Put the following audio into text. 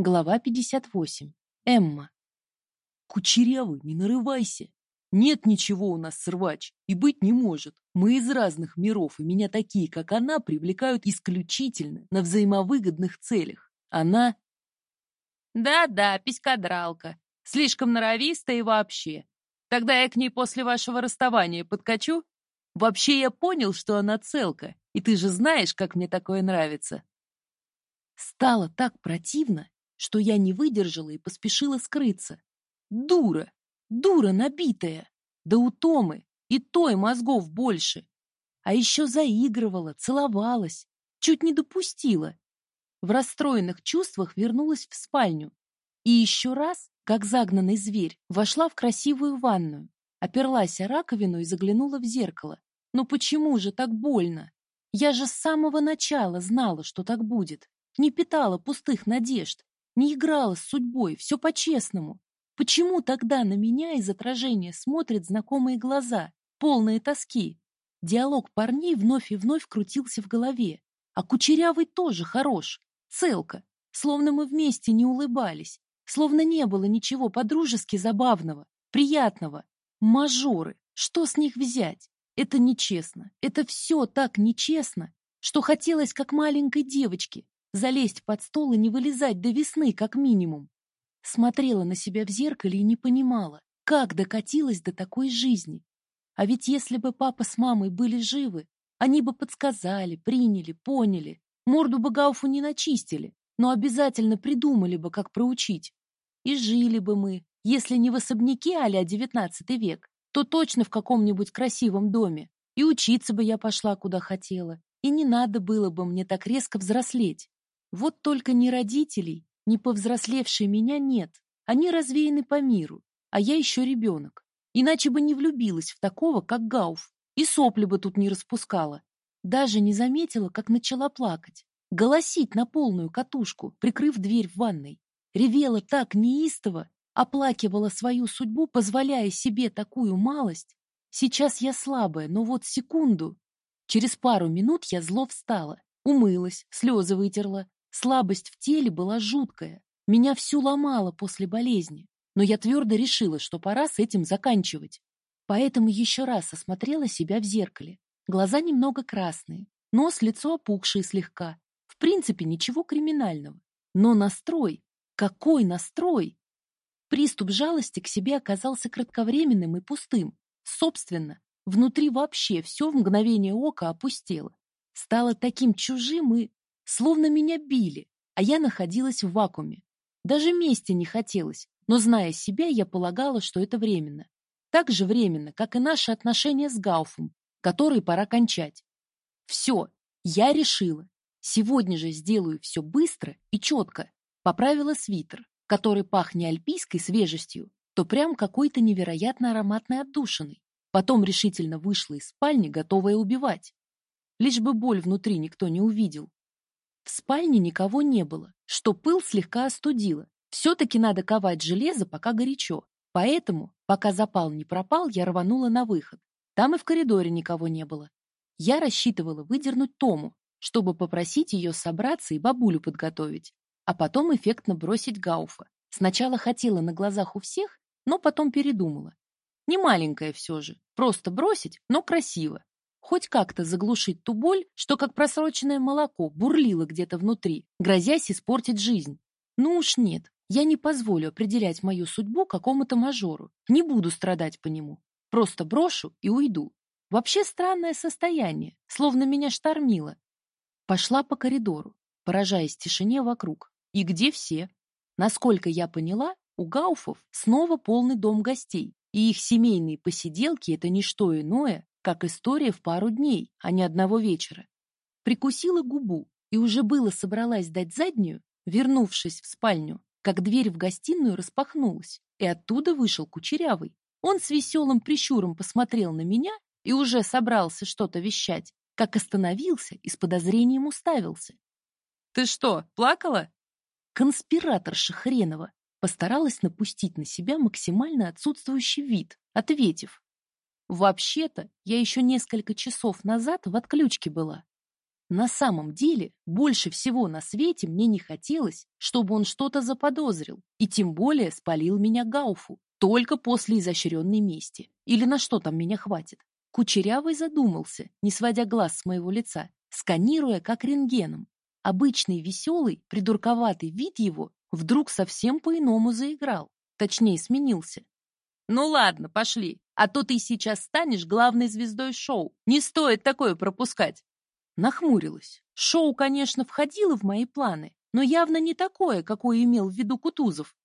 Глава 58. Эмма. Кучерявый, не нарывайся. Нет ничего у нас срвач, и быть не может. Мы из разных миров, и меня такие, как она, привлекают исключительно на взаимовыгодных целях. Она... Да-да, писькодралка. Слишком норовистая и вообще. Тогда я к ней после вашего расставания подкачу? Вообще я понял, что она целка, и ты же знаешь, как мне такое нравится. Стало так противно, что я не выдержала и поспешила скрыться. Дура! Дура набитая! Да у Томы и той мозгов больше. А еще заигрывала, целовалась, чуть не допустила. В расстроенных чувствах вернулась в спальню. И еще раз, как загнанный зверь, вошла в красивую ванную, оперлась о раковину и заглянула в зеркало. Но почему же так больно? Я же с самого начала знала, что так будет. Не питала пустых надежд не играла с судьбой, все по-честному. Почему тогда на меня из отражения смотрят знакомые глаза, полные тоски? Диалог парней вновь и вновь крутился в голове. А Кучерявый тоже хорош, целка, словно мы вместе не улыбались, словно не было ничего по-дружески забавного, приятного. Мажоры, что с них взять? Это нечестно, это все так нечестно, что хотелось, как маленькой девочке, залезть под стол и не вылезать до весны, как минимум. Смотрела на себя в зеркале и не понимала, как докатилась до такой жизни. А ведь если бы папа с мамой были живы, они бы подсказали, приняли, поняли, морду бы Гауфу не начистили, но обязательно придумали бы, как проучить. И жили бы мы, если не в особняке а-ля девятнадцатый век, то точно в каком-нибудь красивом доме. И учиться бы я пошла, куда хотела. И не надо было бы мне так резко взрослеть. Вот только ни родителей, ни повзрослевшей меня нет. Они развеяны по миру, а я еще ребенок. Иначе бы не влюбилась в такого, как Гауф, и сопли бы тут не распускала. Даже не заметила, как начала плакать. Голосить на полную катушку, прикрыв дверь в ванной. Ревела так неистово, оплакивала свою судьбу, позволяя себе такую малость. Сейчас я слабая, но вот секунду. Через пару минут я зло встала, умылась, слезы вытерла, Слабость в теле была жуткая. Меня всю ломало после болезни. Но я твердо решила, что пора с этим заканчивать. Поэтому еще раз осмотрела себя в зеркале. Глаза немного красные, нос, лицо опухшие слегка. В принципе, ничего криминального. Но настрой... Какой настрой? Приступ жалости к себе оказался кратковременным и пустым. Собственно, внутри вообще все в мгновение ока опустело. Стало таким чужим и Словно меня били, а я находилась в вакууме. Даже мести не хотелось, но, зная себя, я полагала, что это временно. Так же временно, как и наши отношения с Гауфом, которые пора кончать. Все, я решила. Сегодня же сделаю все быстро и четко. Поправила свитер, который пах не альпийской свежестью, то прям какой-то невероятно ароматной отдушиной. Потом решительно вышла из спальни, готовая убивать. Лишь бы боль внутри никто не увидел. В спальне никого не было, что пыл слегка остудило. Все-таки надо ковать железо, пока горячо. Поэтому, пока запал не пропал, я рванула на выход. Там и в коридоре никого не было. Я рассчитывала выдернуть Тому, чтобы попросить ее собраться и бабулю подготовить, а потом эффектно бросить Гауфа. Сначала хотела на глазах у всех, но потом передумала. Не маленькая все же, просто бросить, но красиво хоть как-то заглушить ту боль, что как просроченное молоко бурлило где-то внутри, грозясь испортить жизнь. Ну уж нет, я не позволю определять мою судьбу какому-то мажору, не буду страдать по нему. Просто брошу и уйду. Вообще странное состояние, словно меня штормило. Пошла по коридору, поражаясь тишине вокруг. И где все? Насколько я поняла, у Гауфов снова полный дом гостей, и их семейные посиделки — это не что иное, как история в пару дней, а не одного вечера. Прикусила губу и уже было собралась дать заднюю, вернувшись в спальню, как дверь в гостиную распахнулась, и оттуда вышел кучерявый. Он с веселым прищуром посмотрел на меня и уже собрался что-то вещать, как остановился и с подозрением уставился. «Ты что, плакала?» Конспираторша хренова постаралась напустить на себя максимально отсутствующий вид, ответив. Вообще-то, я еще несколько часов назад в отключке была. На самом деле, больше всего на свете мне не хотелось, чтобы он что-то заподозрил, и тем более спалил меня Гауфу, только после изощренной мести. Или на что там меня хватит. Кучерявый задумался, не сводя глаз с моего лица, сканируя как рентгеном. Обычный веселый, придурковатый вид его вдруг совсем по-иному заиграл. Точнее, сменился. «Ну ладно, пошли, а то ты сейчас станешь главной звездой шоу. Не стоит такое пропускать!» Нахмурилась. Шоу, конечно, входило в мои планы, но явно не такое, какое имел в виду Кутузов.